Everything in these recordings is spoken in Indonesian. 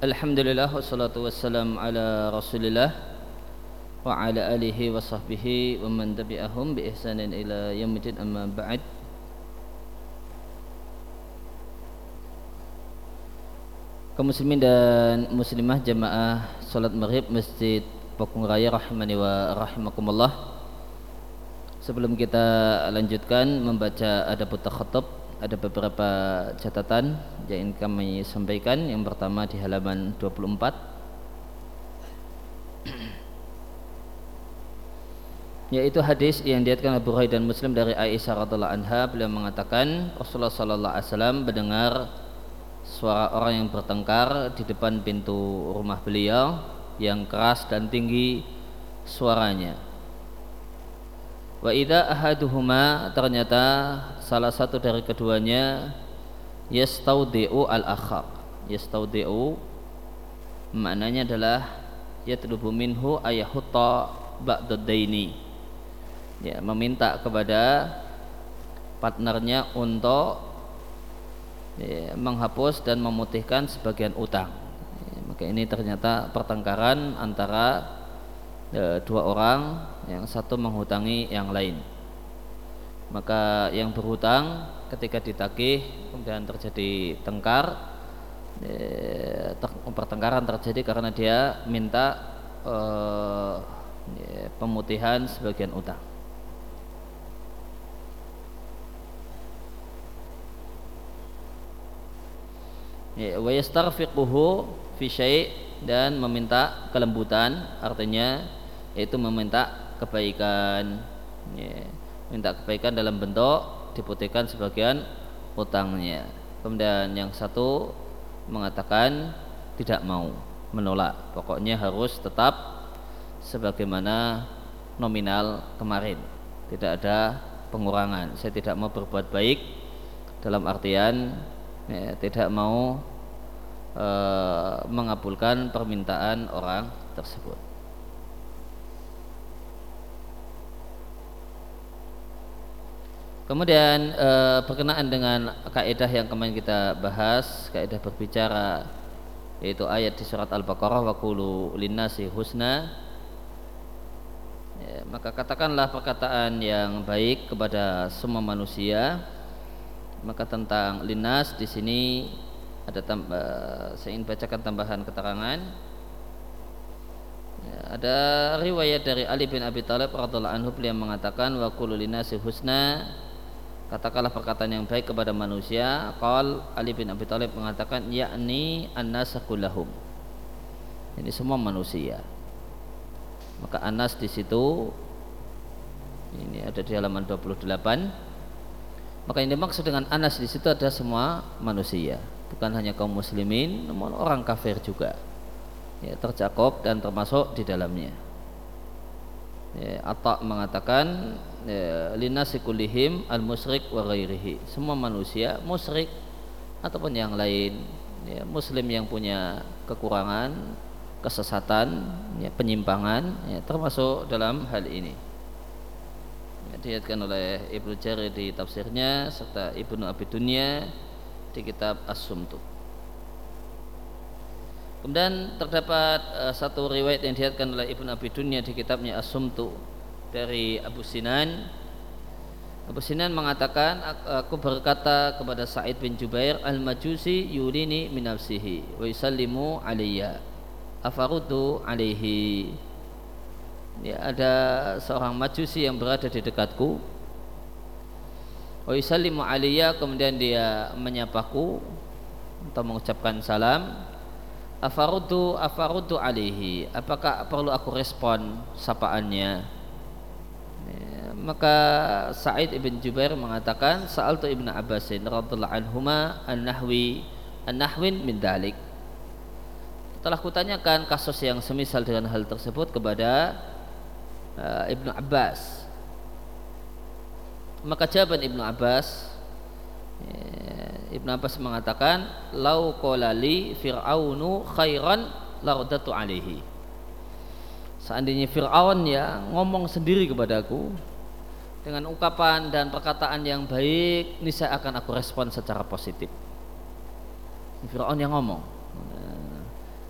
Alhamdulillah wassalatu wassalam ala Rasulillah wa ala alihi wa sahbihi wa man tabi'ahum bi ihsanin ila yaumil amma ba'd. Kaum muslimin dan muslimah jamaah salat maghrib Masjid Pakung Raya rahimani wa rahimakumullah. Sebelum kita lanjutkan membaca adab takhattub ada beberapa catatan yang ingin kami sampaikan. Yang pertama di halaman 24 yaitu hadis yang diatkan Abu Hurairah dan Muslim dari Aisyah radhiallahu anha. Beliau mengatakan Rasulullah sallallahu alaihi wasallam mendengar suara orang yang bertengkar di depan pintu rumah beliau yang keras dan tinggi suaranya. Wa idza ahaduhuma ternyata salah satu dari keduanya yastaudiu al-akhar. Yastaudiu maknanya adalah yatlubu minhu ayahutta ba'dadaini. Ya, meminta kepada partnernya untuk ya, menghapus dan memutihkan sebagian utang. Ya, maka ini ternyata pertengkaran antara e, dua orang yang satu menghutangi yang lain maka yang berhutang ketika ditagih kemudian terjadi tengkar e, pertengkaran terjadi karena dia minta e, pemutihan sebagian utang. Wa yastarfiquhu fi dan meminta kelembutan artinya yaitu meminta kebaikan. Ya, minta kebaikan dalam bentuk diputihkan sebagian utangnya. Kemudian yang satu mengatakan tidak mau menolak. Pokoknya harus tetap sebagaimana nominal kemarin. Tidak ada pengurangan. Saya tidak mau berbuat baik dalam artian ya, tidak mau e, mengabulkan permintaan orang tersebut Kemudian e, berkenaan dengan kaidah yang kemarin kita bahas, kaidah berbicara yaitu ayat di surat Al-Baqarah wa qulu linnasi husna. Ya, maka katakanlah perkataan yang baik kepada semua manusia. Maka tentang linnas di sini ada tambah, saya ingin bacakan tambahan keterangan. Ya, ada riwayat dari Ali bin Abi Thalib radhiallahu anhu beliau mengatakan wa qulu linnasi husna katakanlah perkataan yang baik kepada manusia. Qal Ali bin Abi Thalib mengatakan yakni annasakullahum ini semua manusia. Maka anas di situ ini ada di halaman 28 maka yang dimaksud dengan anas di situ ada semua manusia. Bukan hanya kaum muslimin namun orang kafir juga. Ya, tercakup dan termasuk di dalamnya. Ya, Atta mengatakan ya, linasikulihim al musyrik wa ghairihi. Semua manusia musyrik ataupun yang lain ya, muslim yang punya kekurangan kesesatan ya, penyimpangan ya, termasuk dalam hal ini. Ya, dilihatkan oleh Ibnu Jarir di tafsirnya serta Ibnu Abi Dunya di kitab As-Sumtu. Kemudian terdapat uh, satu riwayat yang dilihatkan oleh Ibnu Abi Dunya di kitabnya As-Sumtu dari Abu Sinan. Abu Sinan mengatakan aku berkata kepada Sa'id bin Jubair al-majusi yulini min nafsihi wa yusallimu alayya afarudu alaihi ya ada seorang majusi yang berada di dekatku. Wa yusallimu alayya kemudian dia menyapaku atau mengucapkan salam. Afarudu afarudu alaihi. Apakah perlu aku respon sapaannya maka Sa'id ibn Jubair mengatakan Sa'altu ibn Abbasin radhiyallahu anhuma an-nahwi an-nahwin min dalik telah kutanyakan kasus yang semisal dengan hal tersebut kepada uh, Ibnu Abbas. Maka jawaban Ibnu Abbas ya, Ibnu Abbas mengatakan lau qolali fir'aunu khairan lardatu alaihi seandainya Fir'aun ya ngomong sendiri kepadaku dengan ungkapan dan perkataan yang baik ini saya akan aku respon secara positif. Fir'aun yang ngomong.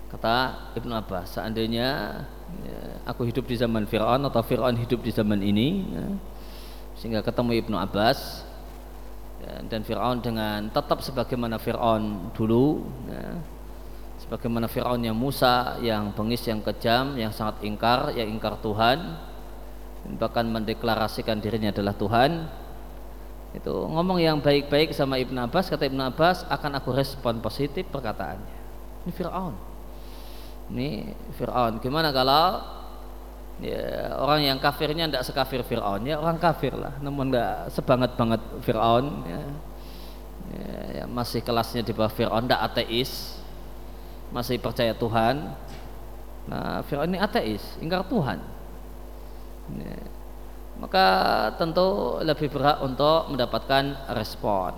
Kata Ibnu Abbas seandainya ya, aku hidup di zaman Fir'aun atau Fir'aun hidup di zaman ini ya, sehingga ketemu Ibnu Abbas ya, dan Fir'aun dengan tetap sebagaimana Fir'aun dulu ya, sebagaimana Fir'aun yang Musa yang bengis yang kejam yang sangat ingkar yang ingkar Tuhan. Bahkan mendeklarasikan dirinya adalah Tuhan. Itu ngomong yang baik-baik sama Ibn Abbas kata Ibn Abbas akan aku respon positif perkataannya. Ini Fir'aun. Ini Fir'aun. Gimana kalau ya, orang yang kafirnya tidak sekafir Fir'aun? Ya orang kafir lah. Namun tidak sebanget-banget Fir'aun ya. Ya, ya, masih kelasnya di bawah Fir'aun tidak ateis masih percaya Tuhan. Nah Fir'aun ini ateis ingkar Tuhan. Ya maka tentu lebih berhak untuk mendapatkan respon.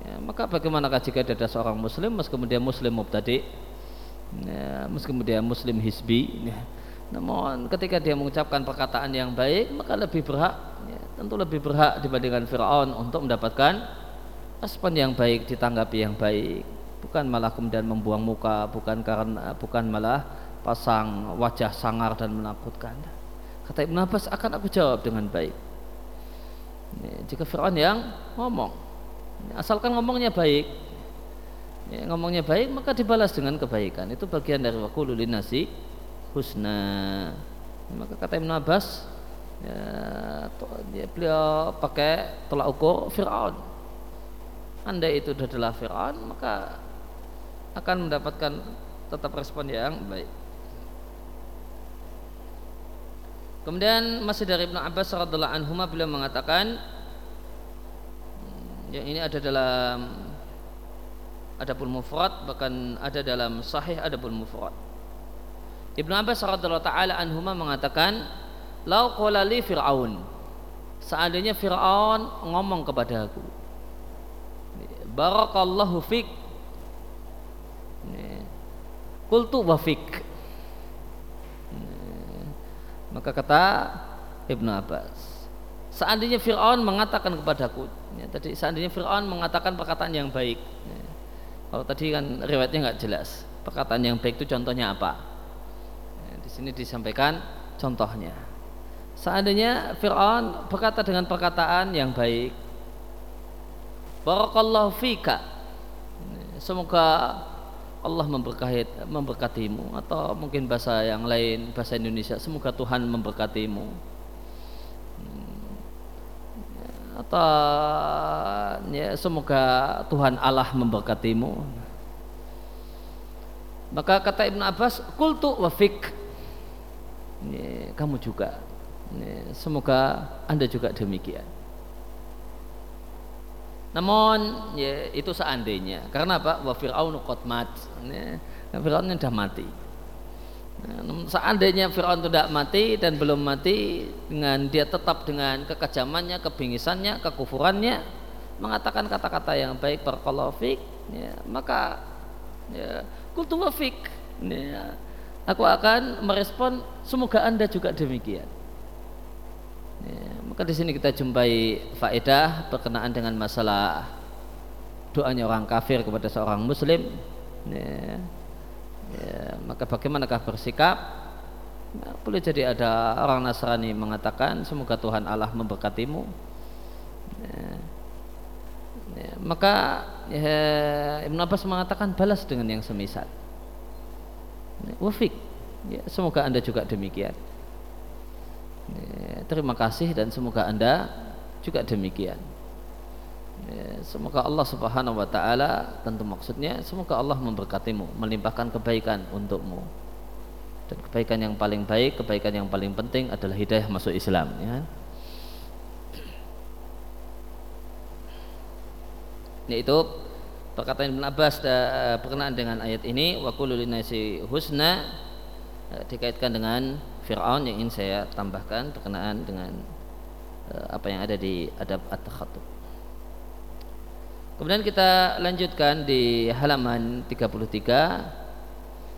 Ya, maka bagaimanakah jika ada seorang muslim meskipun dia muslim mubtadi ya, meskipun dia muslim hisbi ya. namun ketika dia mengucapkan perkataan yang baik maka lebih berhak ya, tentu lebih berhak dibandingkan Fir'aun untuk mendapatkan respon yang baik ditanggapi yang baik bukan malah kemudian membuang muka bukan karena bukan malah pasang wajah sangar dan menakutkan Kata Ibn Abbas akan aku jawab dengan baik. Jika Fir'aun yang ngomong, asalkan ngomongnya baik, ya, ngomongnya baik maka dibalas dengan kebaikan. Itu bagian dari wakulu nasi husna. Maka kata Ibn Abbas, ya, ya, beliau pakai tolak ukur Fir'aun. Anda itu adalah Fir'aun maka akan mendapatkan tetap respon yang baik. Kemudian masih dari Ibnu Abbas radhiallahu anhu beliau mengatakan hmm, yang ini ada dalam adapun mufrad bahkan ada dalam sahih adapun mufrad. Ibnu Abbas radhiallahu taala anhu mengatakan lau qala li fir'aun seandainya Fir'aun ngomong kepada aku barakallahu fik kultu wa fik maka kata Ibnu Abbas, seandainya Fir'aun mengatakan kepadaku, ya, tadi seandainya Fir'aun mengatakan perkataan yang baik, ya, kalau tadi kan riwayatnya nggak jelas, perkataan yang baik itu contohnya apa? Ya, di sini disampaikan contohnya. Seandainya Fir'aun berkata dengan perkataan yang baik, Barakallahu fika. Ya, semoga Allah memberkati memberkatimu. Atau mungkin bahasa yang lain bahasa Indonesia semoga Tuhan memberkatimu. Hmm. atau ya semoga Tuhan Allah memberkatimu. Maka kata Ibn Abbas kultu wafik ya, kamu juga. Ya, semoga anda juga demikian namun ya itu seandainya. Karena apa? Wa fir'aunu qad mat. Ya, Fir'aun sudah mati. Nah, seandainya Fir'aun tidak mati dan belum mati dengan dia tetap dengan kekejamannya, kebingisannya, kekufurannya mengatakan kata-kata yang baik berkolofik ya, maka ya, kultu wafik ya, aku akan merespon semoga anda juga demikian Ya, maka di sini kita jumpai faedah berkenaan dengan masalah doanya orang kafir kepada seorang muslim. Ya, ya, maka bagaimanakah bersikap? Ya, boleh jadi ada orang Nasrani mengatakan semoga Tuhan Allah memberkatimu. Ya, ya, maka ya, Ibn Abbas mengatakan balas dengan yang semisal. Ya, wafik. Ya, semoga anda juga demikian. Ya, terima kasih dan semoga anda juga demikian. Ya, semoga Allah Subhanahu Wa Taala tentu maksudnya semoga Allah memberkatimu, melimpahkan kebaikan untukmu. Dan kebaikan yang paling baik, kebaikan yang paling penting adalah hidayah masuk Islam. Ya. Yaitu perkataan Ibn Abbas eh, berkenaan dengan ayat ini wa kullu husna eh, dikaitkan dengan Fir'aun yang ingin saya tambahkan berkenaan dengan uh, apa yang ada di adab at-takhatub. Kemudian kita lanjutkan di halaman 33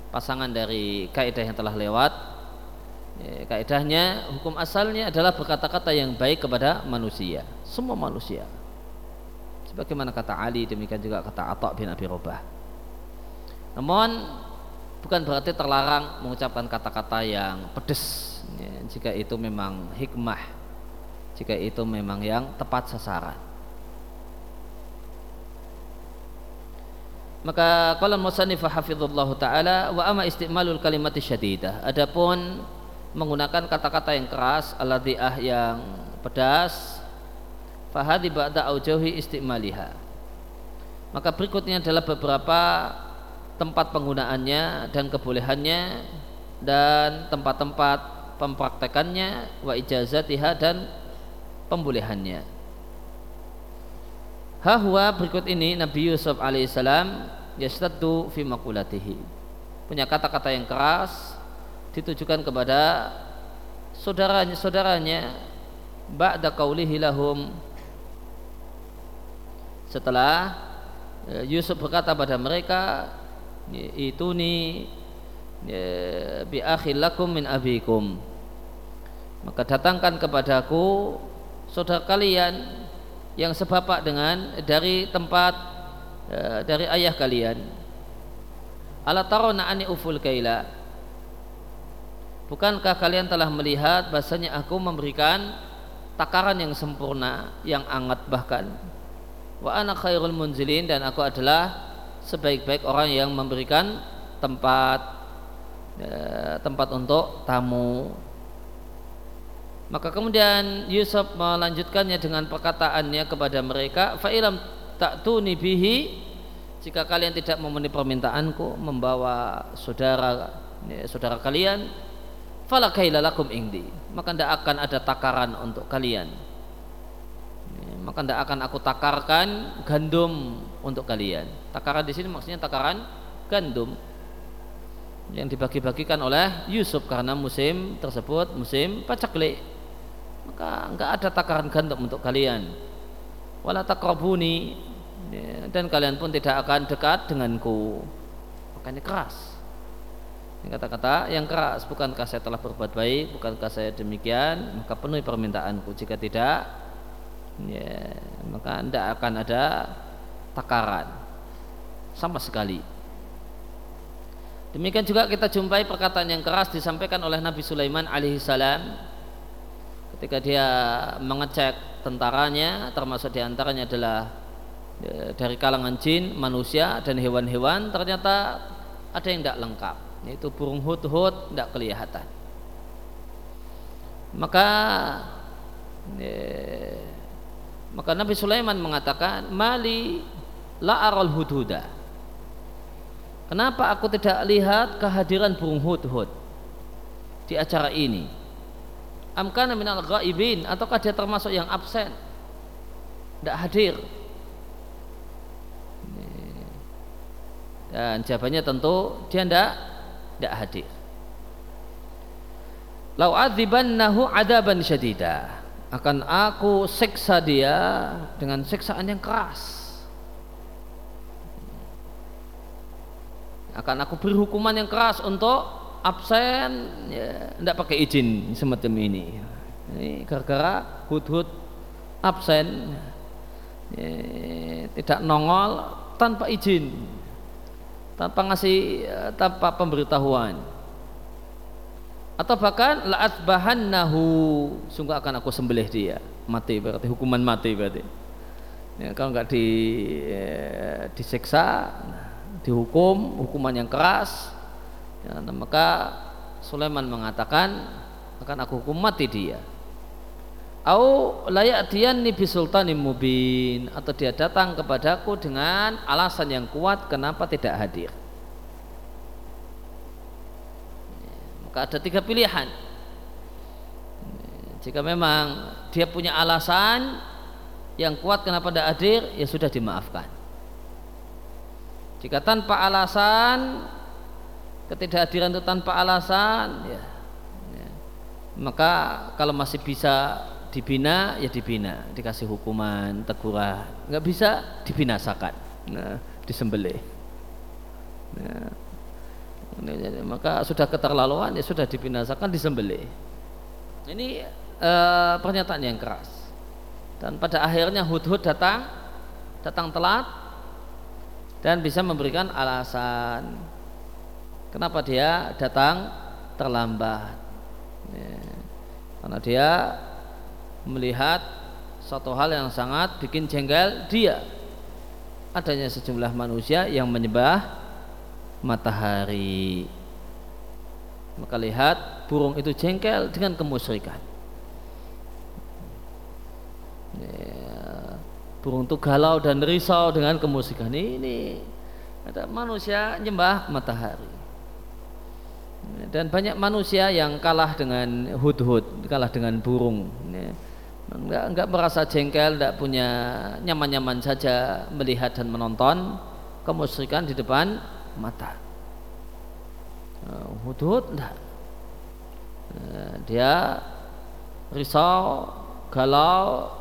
pasangan dari kaidah yang telah lewat. Ya, kaidahnya hukum asalnya adalah berkata-kata yang baik kepada manusia, semua manusia. Sebagaimana kata Ali demikian juga kata Atta bin Abi Robah. Namun bukan berarti terlarang mengucapkan kata-kata yang pedes. Ya, jika itu memang hikmah jika itu memang yang tepat sasaran. Maka qala musannif hafizallahu taala wa ama istimalul kalimati syadidah. Adapun menggunakan kata-kata yang keras aladhiah yang pedas fahadi ba'da aujauhi istimaliha. Maka berikutnya adalah beberapa tempat penggunaannya dan kebolehannya dan tempat-tempat pempraktekannya wa ijazatiha dan pembolehannya. Hahwa berikut ini Nabi Yusuf alaihissalam yastaddu fi makulatihi. Punya kata-kata yang keras ditujukan kepada saudaranya saudaranya ba'da qaulihi lahum. Setelah eh, Yusuf berkata pada mereka itu nih bi akhil lakum min abikum. Maka datangkan kepadaku saudara kalian yang sebapak dengan dari tempat e, dari ayah kalian. Ala tarona ani uful kaila. Bukankah kalian telah melihat bahasanya aku memberikan takaran yang sempurna yang anget bahkan? Wa ana khairul munzilin dan aku adalah sebaik-baik orang yang memberikan tempat e, tempat untuk tamu. Maka kemudian Yusuf melanjutkannya dengan perkataannya kepada mereka, fa'ilam ta'tuni bihi jika kalian tidak memenuhi permintaanku membawa saudara ya, saudara kalian fala lakum indi maka tidak akan ada takaran untuk kalian. Ya, maka tidak akan aku takarkan gandum untuk kalian. Takaran di sini maksudnya takaran gandum yang dibagi-bagikan oleh Yusuf karena musim tersebut musim pacaklik maka enggak ada takaran gandum untuk kalian. Wala takrabuni ya, dan kalian pun tidak akan dekat denganku. Makanya keras. Kata-kata yang keras. Bukankah saya telah berbuat baik? Bukankah saya demikian? Maka penuhi permintaanku. Jika tidak ya, maka tidak akan ada takaran. Sama sekali. Demikian juga kita jumpai perkataan yang keras disampaikan oleh Nabi Sulaiman alaihissalam ketika dia mengecek tentaranya termasuk di antaranya adalah ya, dari kalangan jin, manusia dan hewan-hewan ternyata ada yang tidak lengkap yaitu burung hut-hut tidak kelihatan. Maka ya, maka Nabi Sulaiman mengatakan mali la aral hudhuda. Kenapa aku tidak lihat kehadiran burung hut-hut di acara ini? Amkana minal ghaibin ataukah dia termasuk yang absen? Tidak hadir. Dan jawabannya tentu dia tidak tidak hadir. Lau adzibannahu adaban syadida. Akan aku seksa dia dengan seksaan yang keras akan aku beri hukuman yang keras untuk absen ya tidak pakai izin semacam ini. Ini gara-gara hud-hud absen ya, tidak nongol tanpa izin tanpa ngasih ya, tanpa pemberitahuan. Atau bahkan laat bahan nahu sungguh akan aku sembelih dia. Mati berarti hukuman mati berarti. Ya, kalau nggak di ya, disiksa dihukum hukuman yang keras. Ya, maka Sulaiman mengatakan akan aku hukum mati dia. Au layak ni bisultanim mubin atau dia datang kepadaku dengan alasan yang kuat kenapa tidak hadir? Maka ada tiga pilihan. Jika memang dia punya alasan yang kuat kenapa tidak hadir? Ya sudah dimaafkan jika tanpa alasan ketidakhadiran itu tanpa alasan ya, ya. maka kalau masih bisa dibina ya dibina. Dikasih hukuman teguran. Nggak bisa dibinasakan. Nah, disembelih. Nah, maka sudah keterlaluan ya sudah dibinasakan disembelih. Ini eh, pernyataan yang keras. Dan pada akhirnya hud-hud datang datang telat dan bisa memberikan alasan. Kenapa dia datang terlambat? Ya. Karena dia melihat satu hal yang sangat bikin jengkel dia. Adanya sejumlah manusia yang menyembah matahari. Maka lihat burung itu jengkel dengan kemusyrikan. Ya, burung itu galau dan risau dengan kemusyrikan ini ada manusia nyembah matahari dan banyak manusia yang kalah dengan hudhud kalah dengan burung enggak, enggak merasa jengkel, enggak punya nyaman-nyaman saja melihat dan menonton kemusyrikan di depan mata. Uh, hudud enggak. Uh, dia risau, galau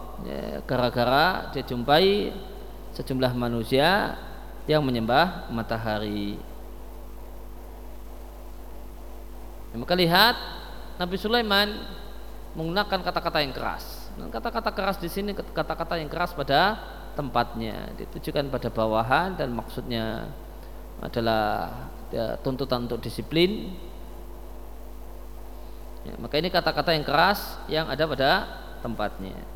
gara-gara dia jumpai sejumlah manusia yang menyembah matahari. Ya, maka lihat Nabi Sulaiman menggunakan kata-kata yang keras. Kata-kata keras di sini kata-kata yang keras pada tempatnya ditujukan pada bawahan dan maksudnya adalah ya, tuntutan untuk disiplin. Ya, maka ini kata-kata yang keras yang ada pada tempatnya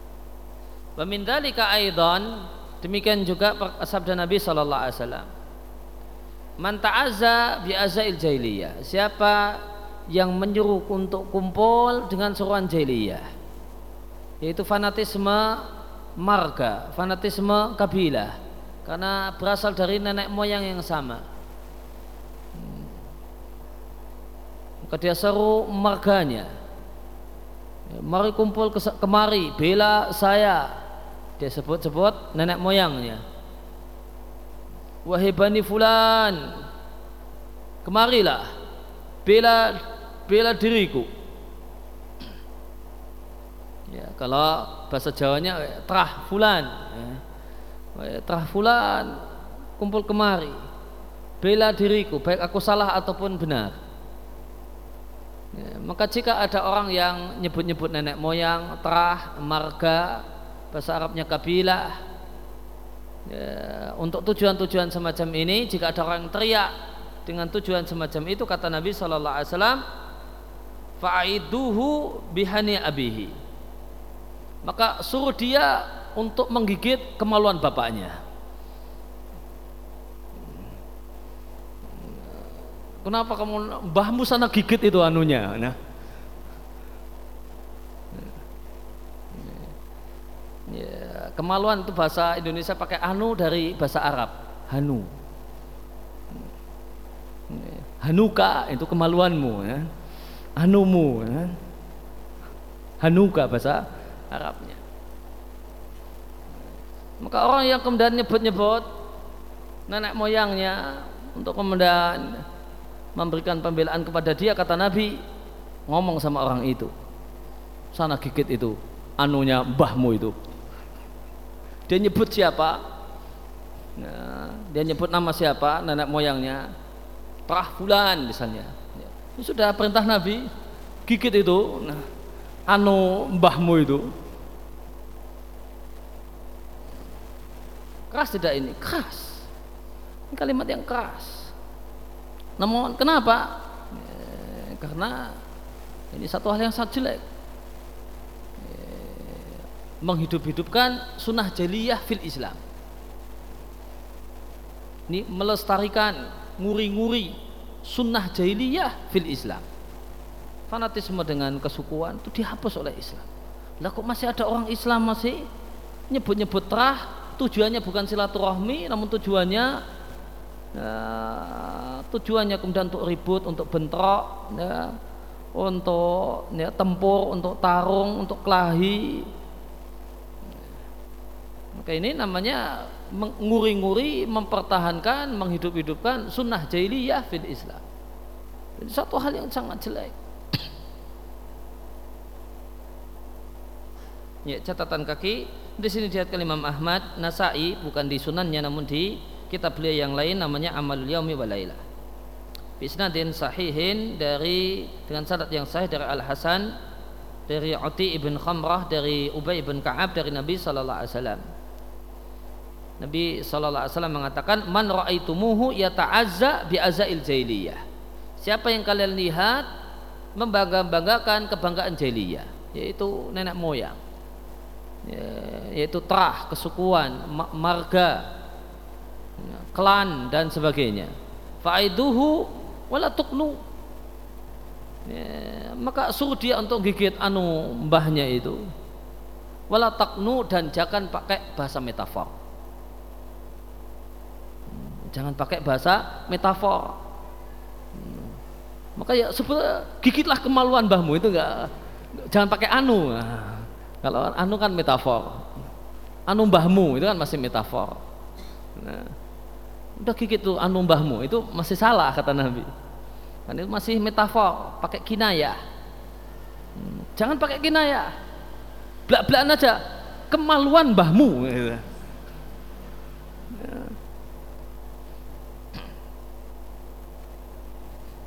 Wamindalika aidan demikian juga sabda Nabi sallallahu alaihi wasallam Man ta'azza bi azail jahiliyah siapa yang menyuruh untuk kumpul dengan seruan jahiliyah yaitu fanatisme marga, fanatisme kabilah karena berasal dari nenek moyang yang sama. Maka dia seru marganya. Ya, mari kumpul ke kemari, bela saya. Dia sebut-sebut nenek moyangnya. Wahai bani fulan, kemarilah, bela bela diriku ya kalau bahasa Jawanya terah fulan ya. terah fulan kumpul kemari bela diriku baik aku salah ataupun benar ya, maka jika ada orang yang nyebut-nyebut nenek moyang terah marga bahasa Arabnya kabilah ya, untuk tujuan-tujuan semacam ini jika ada orang teriak dengan tujuan semacam itu kata Nabi Shallallahu Alaihi Wasallam faiduhu bihani abihi. Maka suruh dia untuk menggigit kemaluan bapaknya. Kenapa kamu mbahmu sana gigit itu anunya? Nah ya, kemaluan itu bahasa Indonesia pakai anu dari bahasa Arab hanu hanuka itu kemaluanmu ya. anumu ya. hanuka bahasa Arabnya. Maka orang yang kemudian nyebut-nyebut nenek moyangnya untuk kemudian memberikan pembelaan kepada dia kata Nabi ngomong sama orang itu sana gigit itu anunya mbahmu itu dia nyebut siapa? Nah, dia nyebut nama siapa? Nenek moyangnya. Prah Fulan misalnya. Ya. sudah perintah Nabi. Gigit itu. Nah, anu mbahmu itu. Keras tidak ini? Keras. Ini kalimat yang keras. Namun kenapa? Eh, karena ini satu hal yang sangat jelek menghidup-hidupkan sunnah jaliyah fil Islam. Ini melestarikan nguri-nguri sunnah jahiliyah fil Islam. Fanatisme dengan kesukuan itu dihapus oleh Islam. Lah kok masih ada orang Islam masih nyebut-nyebut terah? Tujuannya bukan silaturahmi namun tujuannya ya, tujuannya kemudian untuk ribut untuk bentrok ya, untuk ya, tempur untuk tarung untuk kelahi maka ini namanya menguri-nguri mempertahankan menghidup-hidupkan sunnah jahiliyah fil Islam jadi satu hal yang sangat jelek Ya, catatan kaki di sini dilihatkan Imam Ahmad, Nasai bukan di sunannya namun di kitab beliau yang lain namanya Amalul Yaumi wa Laila. Bisnadin sahihin dari dengan sanad yang sahih dari Al Hasan dari Uti ibn Khamrah dari Ubay ibn Ka'ab dari Nabi sallallahu alaihi wasallam. Nabi sallallahu alaihi wasallam mengatakan man ra'aitumuhu yata'azza bi azail jahiliyah. siapa yang kalian lihat membangga-banggakan kebanggaan jahiliyah yaitu nenek moyang ya, yaitu terah kesukuan marga klan dan sebagainya. Faiduhu wala tuknu ya, maka suruh dia untuk gigit anu mbahnya itu. Wala taknu dan jangan pakai bahasa metafor jangan pakai bahasa metafor. Maka ya sebetulnya gigitlah kemaluan mbahmu itu enggak jangan pakai anu. Nah, kalau anu kan metafor. Anu mbahmu itu kan masih metafor. Nah, udah gigit tuh anu mbahmu itu masih salah kata Nabi. Kan itu masih metafor pakai kinaya hmm, jangan pakai kinaya belak-belakan aja kemaluan mbahmu gitu.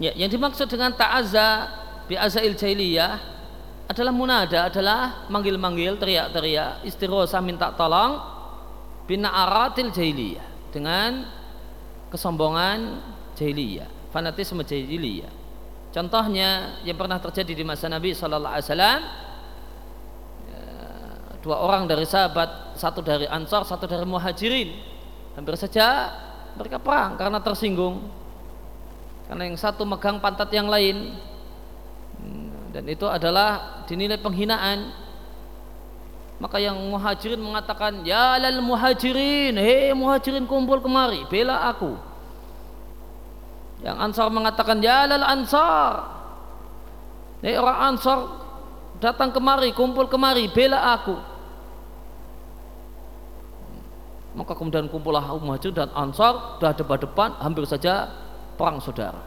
Ya, yang dimaksud dengan ta'azza bi azail jahiliyah adalah munada, adalah manggil-manggil, teriak-teriak, istirosah minta tolong bina aratil jahiliyah dengan kesombongan jahiliyah, fanatisme jahiliyah. Contohnya yang pernah terjadi di masa Nabi Shallallahu Alaihi Wasallam ya, dua orang dari sahabat, satu dari Ansar, satu dari Muhajirin, hampir saja mereka perang karena tersinggung karena yang satu megang pantat yang lain. Dan itu adalah dinilai penghinaan. Maka yang muhajirin mengatakan ya lal muhajirin hei muhajirin kumpul kemari bela aku. Yang ansar mengatakan ya lal ansar. Hei orang ansar datang kemari kumpul kemari bela aku. Maka kemudian kumpullah muhajirin dan ansar sudah depan-depan hampir saja perang saudara.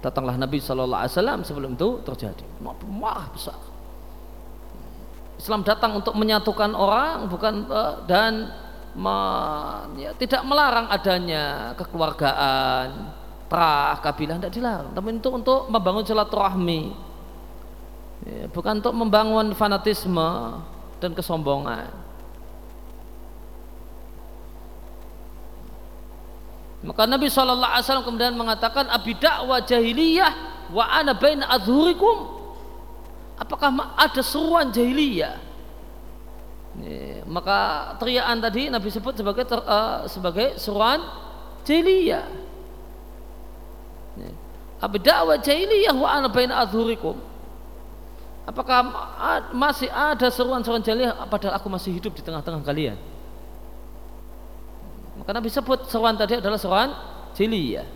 Datanglah Nabi Shallallahu Alaihi Wasallam sebelum itu terjadi. Marah besar. Islam datang untuk menyatukan orang bukan uh, dan me, ya, tidak melarang adanya kekeluargaan terah kabilah tidak dilarang. Tapi itu untuk membangun silaturahmi. Ya, bukan untuk membangun fanatisme dan kesombongan Maka Nabi Shallallahu Alaihi Wasallam kemudian mengatakan abidak wa jahiliyah wa ana bain adhurikum. Apakah ada seruan jahiliyah? Maka teriakan tadi Nabi sebut sebagai ter, uh, sebagai seruan jahiliyah. Abidak wa jahiliyah wa ana bain adhurikum. Apakah masih ada seruan-seruan jahiliyah padahal aku masih hidup di tengah-tengah kalian? Maka Nabi sebut seruan tadi adalah seruan jiliyah.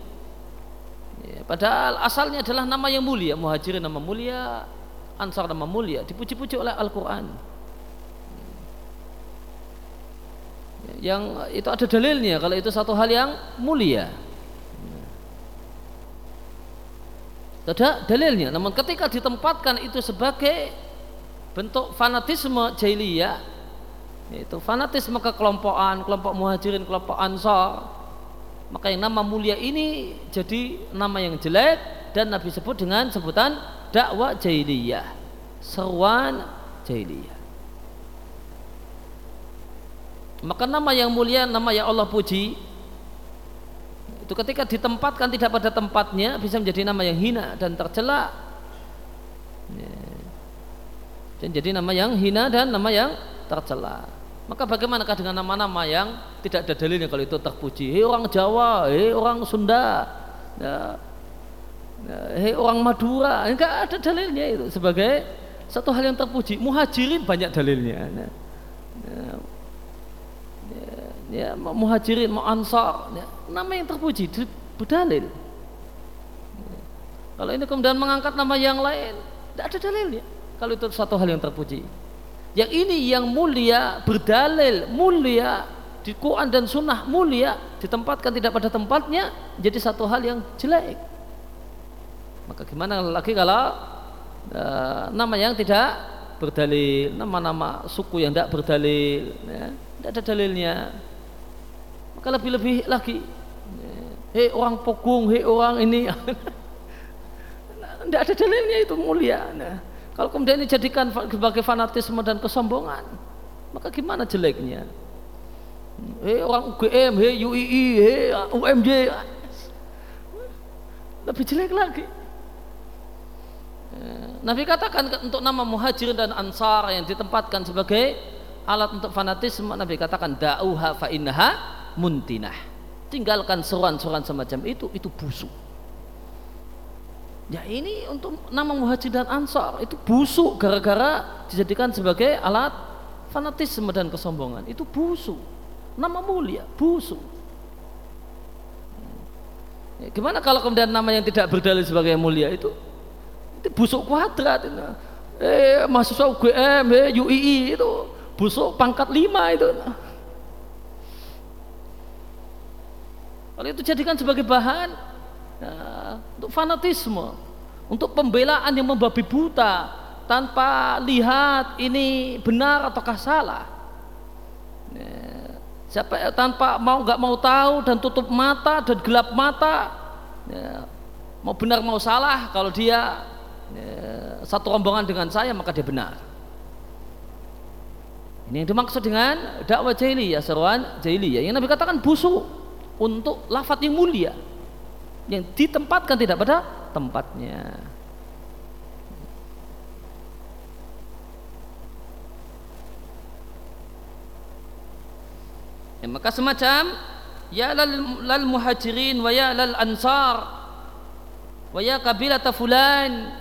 Ya, padahal asalnya adalah nama yang mulia, muhajirin nama mulia, ansar nama mulia, dipuji-puji oleh Al-Quran. Ya, yang itu ada dalilnya kalau itu satu hal yang mulia. Ada dalilnya. Namun ketika ditempatkan itu sebagai bentuk fanatisme jahiliyah, itu fanatisme kekelompokan kelompok muhajirin kelompok ansor maka yang nama mulia ini jadi nama yang jelek dan Nabi sebut dengan sebutan dakwah jahiliyah seruan jahiliyah. Maka nama yang mulia nama yang Allah puji itu ketika ditempatkan tidak pada tempatnya bisa menjadi nama yang hina dan tercela. Ya. dan jadi nama yang hina dan nama yang tercela maka bagaimanakah dengan nama-nama yang tidak ada dalilnya kalau itu terpuji? Hei orang Jawa, hei orang Sunda, ya, ya, hei orang Madura, enggak ada dalilnya itu sebagai satu hal yang terpuji. Muhajirin banyak dalilnya. Ya, ya, ya, ya muhajirin, mau ansar, ya, nama yang terpuji berdalil. Kalau ini kemudian mengangkat nama yang lain, tidak ada dalilnya. Kalau itu satu hal yang terpuji. Yang ini yang mulia berdalil mulia di Quran dan Sunnah mulia ditempatkan tidak pada tempatnya jadi satu hal yang jelek. Maka gimana lagi kalau uh, nama yang tidak berdalil, nama-nama suku yang tidak berdalil, ya, tidak ada dalilnya. Maka lebih-lebih lagi, hei orang Pogung, hei orang ini, tidak ada dalilnya itu mulia. Nah, kalau kemudian dijadikan sebagai fanatisme dan kesombongan, maka gimana jeleknya? Hei orang UGM, hei UII, hei UMJ. lebih jelek lagi eh, Nabi katakan untuk nama muhajirin dan ansar yang ditempatkan sebagai alat untuk fanatisme Nabi katakan da'uha fa muntinah tinggalkan seruan-seruan semacam itu itu busuk ya ini untuk nama muhajir dan ansar. Itu busuk gara-gara dijadikan sebagai alat fanatisme dan kesombongan. Itu busuk. Nama mulia busuk. Ya, gimana kalau kemudian nama yang tidak berdalil sebagai mulia itu? Itu busuk kuadrat itu. eh mahasiswa UGM eh, UII itu. Busuk pangkat lima itu. Kalau itu jadikan sebagai bahan ya, untuk fanatisme untuk pembelaan yang membabi buta tanpa lihat ini benar ataukah salah. Ya, siapa tanpa mau nggak mau tahu dan tutup mata dan gelap mata ya, mau benar mau salah kalau dia ya, satu rombongan dengan saya maka dia benar. Ini yang dimaksud dengan dakwah jahiliyah, seruan jahiliyah. Yang Nabi katakan busuk untuk lafaz yang mulia yang ditempatkan tidak pada tempatnya. Ya, maka semacam ya lal, lal muhajirin wa ya lal ansar wa ya kabilata fulan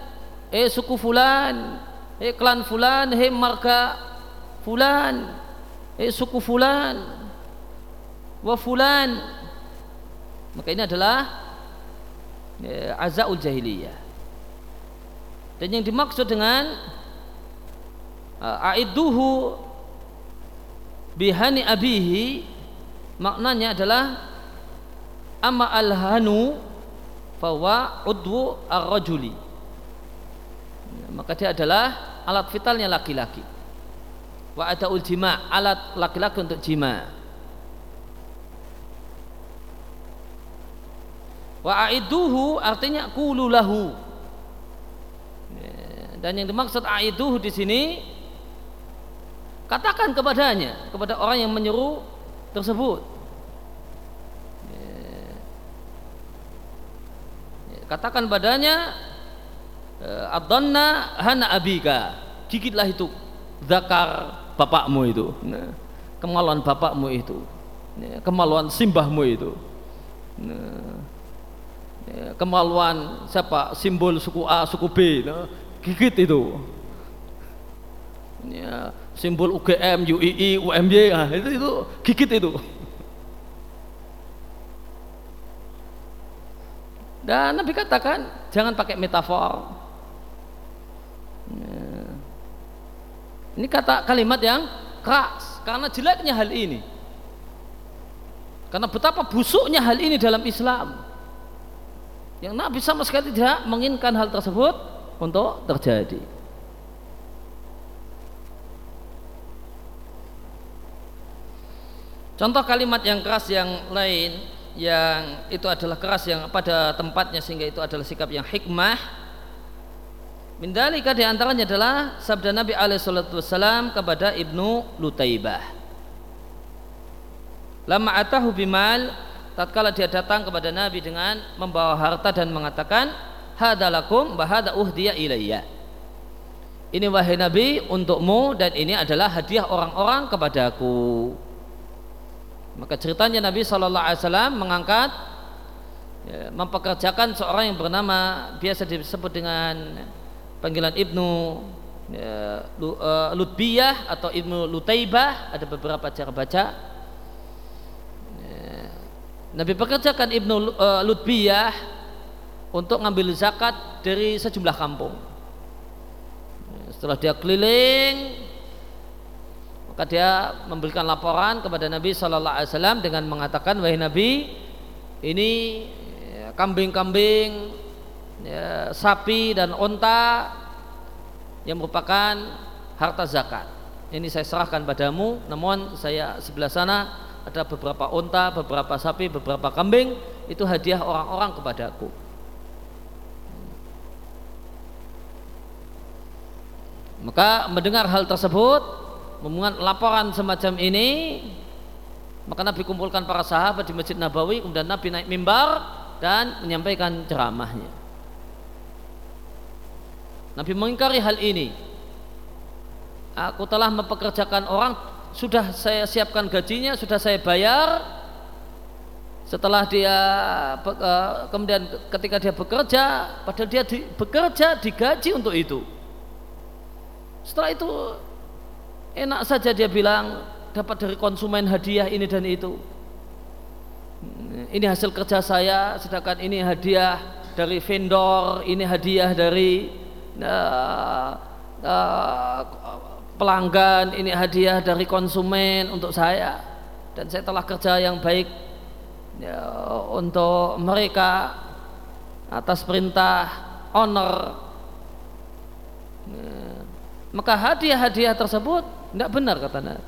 eh suku fulan eh klan fulan eh marga fulan eh suku fulan wa fulan maka ini adalah azaul jahiliyah. Dan yang dimaksud dengan uh, aiduhu bihani abihi maknanya adalah amma alhanu fawa udwu ar-rajuli. Maka dia adalah alat vitalnya laki-laki. Wa ada jima alat laki-laki untuk jima wa aiduhu artinya kulu lahu. Dan yang dimaksud aiduhu di sini katakan kepadanya kepada orang yang menyeru tersebut. Katakan padanya eh, adonna hana abika. Gigitlah itu zakar bapakmu itu. Nah, kemaluan bapakmu itu. Nah, kemaluan simbahmu itu. Nah, kemaluan siapa simbol suku A suku B nah, gigit itu ya, simbol UGM UII UMY nah, itu itu gigit itu dan Nabi katakan jangan pakai metafor ya. Ini kata kalimat yang keras karena jeleknya hal ini. Karena betapa busuknya hal ini dalam Islam. Yang Nabi sama sekali tidak menginginkan hal tersebut untuk terjadi. Contoh kalimat yang keras yang lain yang itu adalah keras yang pada tempatnya sehingga itu adalah sikap yang hikmah Mindalika di antaranya adalah sabda Nabi Alaihissalam kepada Ibnu Lutaibah. Lama atahu bimal tatkala dia datang kepada Nabi dengan membawa harta dan mengatakan hadalakum bahada uhdiya ilayya. Ini wahai Nabi untukmu dan ini adalah hadiah orang-orang kepadaku. Maka ceritanya Nabi Wasallam mengangkat ya, mempekerjakan seorang yang bernama biasa disebut dengan panggilan Ibnu ya, uh, Lutbiyah atau Ibnu Lutaibah ada beberapa cara baca Nabi pekerjakan Ibnu uh, Lutbiyah untuk ngambil zakat dari sejumlah kampung setelah dia keliling maka dia memberikan laporan kepada Nabi Shallallahu Alaihi Wasallam dengan mengatakan wahai Nabi ini ya, kambing-kambing ya, sapi dan onta yang merupakan harta zakat. Ini saya serahkan padamu, namun saya sebelah sana ada beberapa onta, beberapa sapi, beberapa kambing, itu hadiah orang-orang kepadaku. Maka mendengar hal tersebut, memuat laporan semacam ini, maka Nabi kumpulkan para sahabat di Masjid Nabawi, kemudian Nabi naik mimbar, dan menyampaikan ceramahnya. Nabi mengingkari hal ini. Aku telah mempekerjakan orang, sudah saya siapkan gajinya, sudah saya bayar. Setelah dia eh, kemudian ketika dia bekerja, padahal dia di, bekerja digaji untuk itu. Setelah itu enak saja dia bilang dapat dari konsumen hadiah ini dan itu. Ini hasil kerja saya, sedangkan ini hadiah dari vendor, ini hadiah dari uh, uh, pelanggan, ini hadiah dari konsumen untuk saya. Dan saya telah kerja yang baik ya, untuk mereka atas perintah owner. Ya, maka hadiah-hadiah tersebut tidak benar kata Nabi.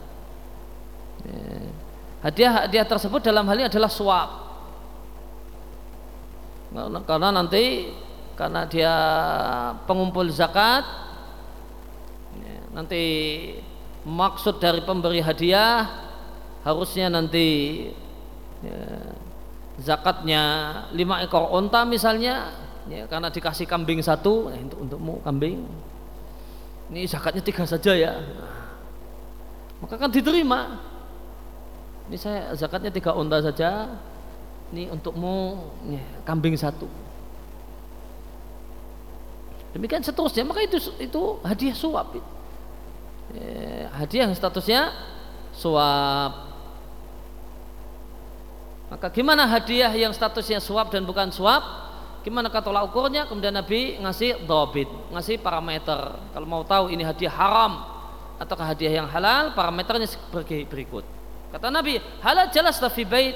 Ya, hadiah-hadiah tersebut dalam hal ini adalah suap. Karena nanti karena dia pengumpul zakat nanti maksud dari pemberi hadiah harusnya nanti ya, zakatnya lima ekor onta misalnya ya, karena dikasih kambing satu nah, untuk untukmu kambing. Ini zakatnya tiga saja ya. Maka kan diterima. Ini saya zakatnya tiga onta saja. Ini untukmu ya, kambing satu. Demikian seterusnya. Maka itu itu hadiah suap eh, hadiah yang statusnya suap. Maka gimana hadiah yang statusnya suap dan bukan suap? Gimana kata ukurnya? Kemudian Nabi ngasih dobit ngasih parameter. Kalau mau tahu ini hadiah haram ataukah hadiah yang halal parameternya sebagai berikut. Kata Nabi halal jelas fi bait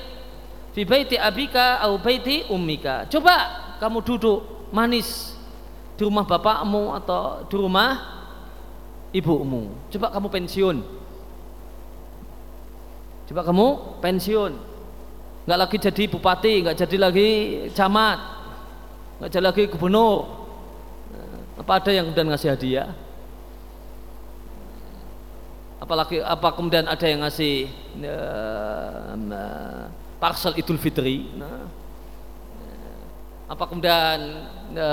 fi baiti abika au baiti ummika. Coba kamu duduk manis di rumah bapakmu atau di rumah ibumu. Coba kamu pensiun. Coba kamu pensiun. Nggak lagi jadi bupati, nggak jadi lagi camat, nggak jadi lagi gubernur. Apa ada yang kemudian ngasih hadiah? Apalagi apa kemudian ada yang ngasih uh, parcel Idul Fitri? Nah, apa kemudian e,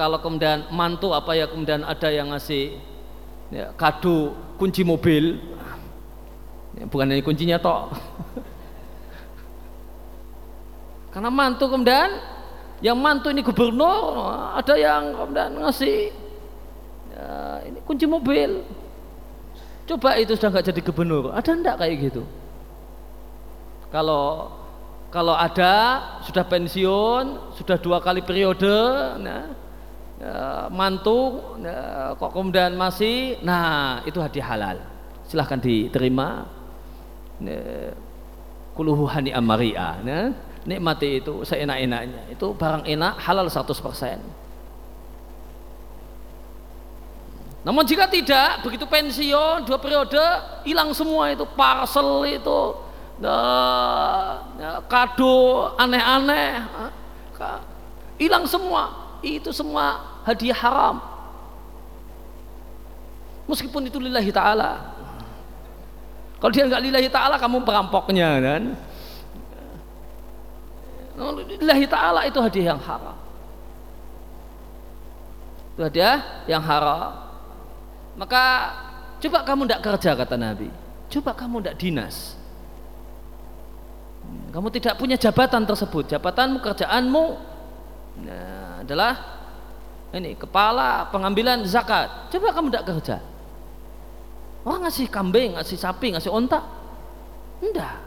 kalau kemudian mantu apa ya kemudian ada yang ngasih ya, kado kunci mobil. Ya, bukan ini kuncinya toh karena mantu kemudian yang mantu ini gubernur ada yang kemudian ngasih ya, ini kunci mobil. Coba itu sudah nggak jadi gubernur ada enggak kayak gitu? Kalau kalau ada sudah pensiun sudah dua kali periode nah, mantu ya, kok kemudian masih? Nah itu hadiah halal. Silahkan diterima. Kuluhu hani amaria. Nikmati itu seenak-enaknya. Itu barang enak halal 100% namun jika tidak begitu pensiun dua periode hilang semua itu. Parcel itu Ya, kado aneh-aneh hilang semua itu semua hadiah haram. Meskipun itu lillahi ta'ala. Kalau dia nggak lillahi ta'ala kamu perampoknya kan? Lillahi ta'ala itu hadiah yang haram. Itu hadiah yang haram. Maka coba kamu tidak kerja kata Nabi. Coba kamu tidak dinas. Kamu tidak punya jabatan tersebut. Jabatan kerjaanmu nah, adalah ini kepala pengambilan zakat. Coba kamu tidak kerja? Orang ngasih kambing ngasih sapi ngasih onta? Enggak.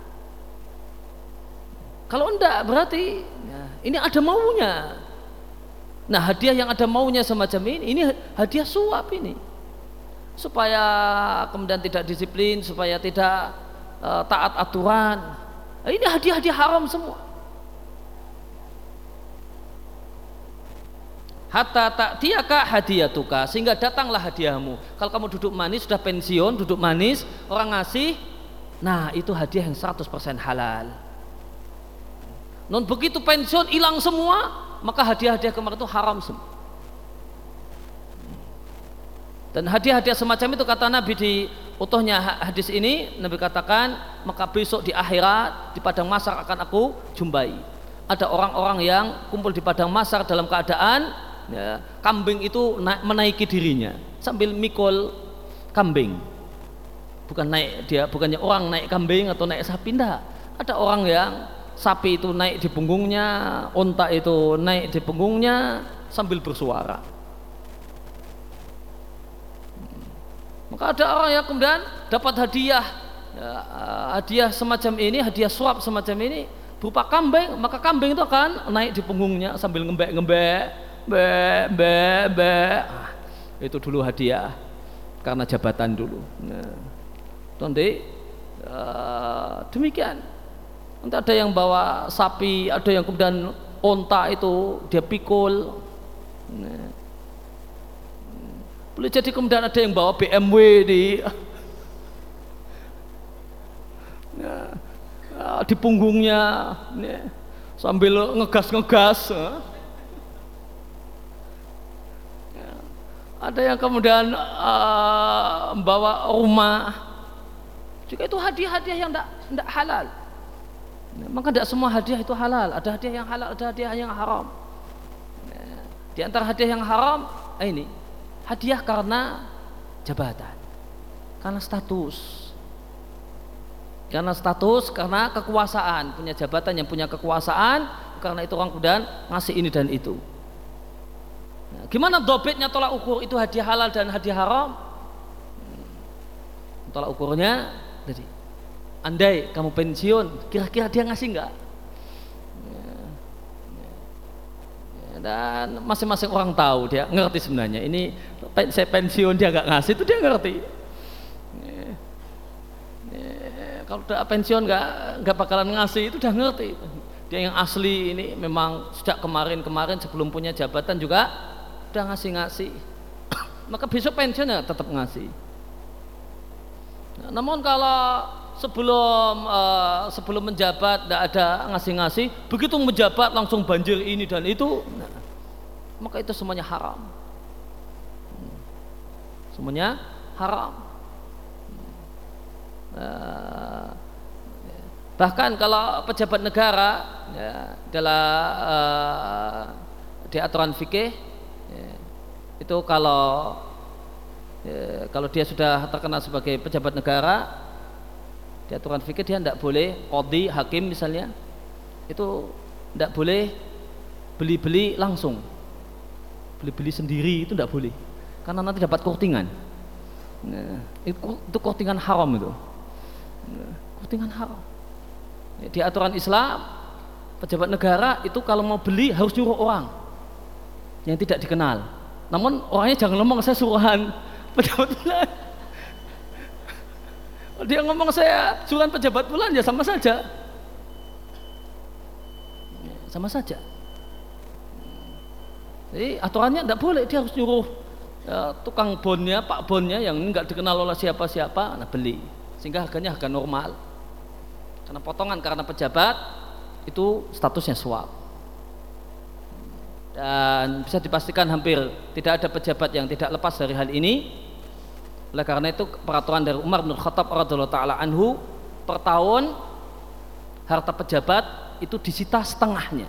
Kalau enggak berarti ya, ini ada maunya. Nah hadiah yang ada maunya semacam ini ini hadiah suap ini. Supaya kemudian tidak disiplin supaya tidak uh, taat aturan. Ini hadiah-hadiah haram semua. Hatta tak tiaka hadiyatuka sehingga datanglah hadiahmu. Kalau kamu duduk manis sudah pensiun, duduk manis, orang ngasih, nah itu hadiah yang 100% halal. Non begitu pensiun hilang semua, maka hadiah-hadiah kemarin itu haram semua. Dan hadiah-hadiah semacam itu kata Nabi di utuhnya hadis ini Nabi katakan maka besok di akhirat di padang masak akan aku jumpai ada orang-orang yang kumpul di padang masar dalam keadaan ya, kambing itu naik, menaiki dirinya sambil mikul kambing. Bukan naik dia bukannya orang naik kambing atau naik sapi enggak ada orang yang sapi itu naik di punggungnya onta itu naik di punggungnya sambil bersuara. Maka ada orang yang kemudian dapat hadiah ya, hadiah semacam ini hadiah suap semacam ini berupa kambing maka kambing itu akan naik di punggungnya sambil ngembek-ngembek be be be. Itu dulu hadiah karena jabatan dulu. Nah, nanti uh, demikian. Nanti ada yang bawa sapi ada yang kemudian onta itu dia pikul. Nah, boleh jadi kemudian ada yang bawa BMW di nah, di punggungnya nah, sambil ngegas-ngegas ada yang kemudian uh, membawa rumah. Juga itu hadiah-hadiah yang tidak halal. Maka tidak semua hadiah itu halal. Ada hadiah yang halal ada hadiah yang haram. Di antara hadiah yang haram eh, ini. Hadiah karena jabatan. Karena status. Karena status karena kekuasaan. Punya jabatan yang punya kekuasaan karena itu orang kemudian ngasih ini dan itu gimana dobitnya tolak ukur itu hadiah halal dan hadiah haram? Tolak ukurnya jadi andai kamu pensiun, kira-kira dia ngasih enggak? Ya, dan masing-masing orang tahu dia ngerti sebenarnya ini saya pensiun dia nggak ngasih itu dia ngerti. Kalau udah pensiun nggak nggak bakalan ngasih itu udah ngerti. Dia yang asli ini memang sejak kemarin-kemarin sebelum punya jabatan juga udah ngasih-ngasih. Maka besok pensiunnya tetap ngasih. Nah, namun kalau sebelum uh, sebelum menjabat tidak ada ngasih-ngasih begitu menjabat langsung banjir ini dan itu nah, maka itu semuanya haram. Semuanya haram. Uh, bahkan kalau pejabat negara ya, adalah uh, di aturan fikih itu kalau ya, kalau dia sudah terkenal sebagai pejabat negara di aturan fikih dia tidak boleh kodi hakim misalnya itu tidak boleh beli-beli langsung. Beli-beli sendiri itu tidak boleh karena nanti dapat kortingan. Nah, itu, kortingan haram itu. Nah, kortingan haram. Di aturan Islam pejabat negara itu kalau mau beli harus nyuruh orang yang tidak dikenal namun orangnya jangan ngomong saya suruhan pejabat bulan. Dia ngomong saya suruhan pejabat bulan ya sama saja. Sama saja. Jadi aturannya tidak boleh dia harus nyuruh ya, tukang bonnya, pak bonnya yang nggak dikenal oleh siapa-siapa, nah beli sehingga harganya harga normal. Karena potongan karena pejabat itu statusnya suap dan bisa dipastikan hampir tidak ada pejabat yang tidak lepas dari hal ini. Oleh karena itu peraturan dari Umar bin Khattab radhiyallahu taala anhu per tahun harta pejabat itu disita setengahnya.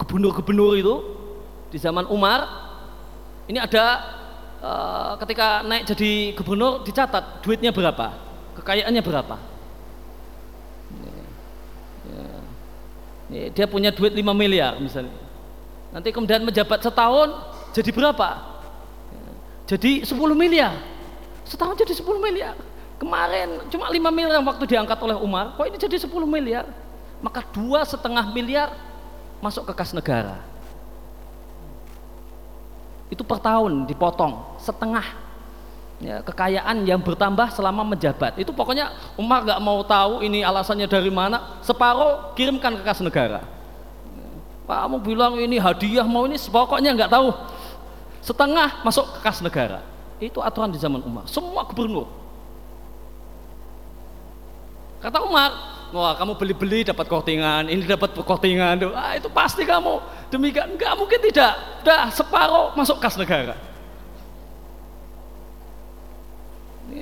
Gubernur-gubernur itu di zaman Umar ini ada uh, ketika naik jadi gubernur dicatat duitnya berapa kekayaannya berapa dia punya duit 5 miliar misalnya. Nanti kemudian menjabat setahun jadi berapa? Jadi 10 miliar. Setahun jadi 10 miliar. Kemarin cuma 5 miliar waktu diangkat oleh Umar kok ini jadi 10 miliar? Maka dua setengah miliar masuk ke kas negara. Itu per tahun dipotong setengah ya, kekayaan yang bertambah selama menjabat. Itu pokoknya Umar nggak mau tahu ini alasannya dari mana. Separuh kirimkan ke kas negara. Pak kamu bilang ini hadiah mau ini pokoknya nggak tahu. Setengah masuk ke kas negara. Itu aturan di zaman Umar. Semua gubernur. Kata Umar wah kamu beli-beli dapat kortingan ini dapat kortingan ah, itu pasti kamu. Demikian nggak mungkin tidak. Udah separuh masuk kas negara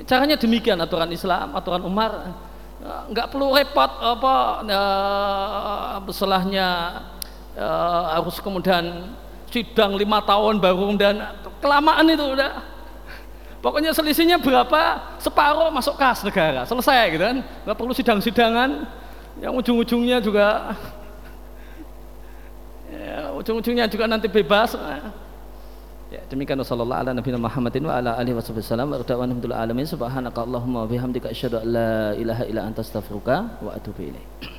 Caranya demikian aturan Islam, aturan Umar. nggak perlu repot apa uh, setelahnya uh, harus kemudian sidang lima tahun baru dan kelamaan itu udah. Pokoknya selisihnya berapa? Separuh masuk kas negara. Selesai gitu kan? Nggak perlu sidang-sidangan. Yang ujung-ujungnya juga ya, ujung-ujungnya juga nanti bebas Ya, demikian sallallahu ala nabiyina Muhammadin wa ala alihi wasallam. Wa radhiyallahu alamin. Subhanaka allahumma wa bihamdika asyhadu an la ilaha illa anta astaghfiruka wa atubu ilaik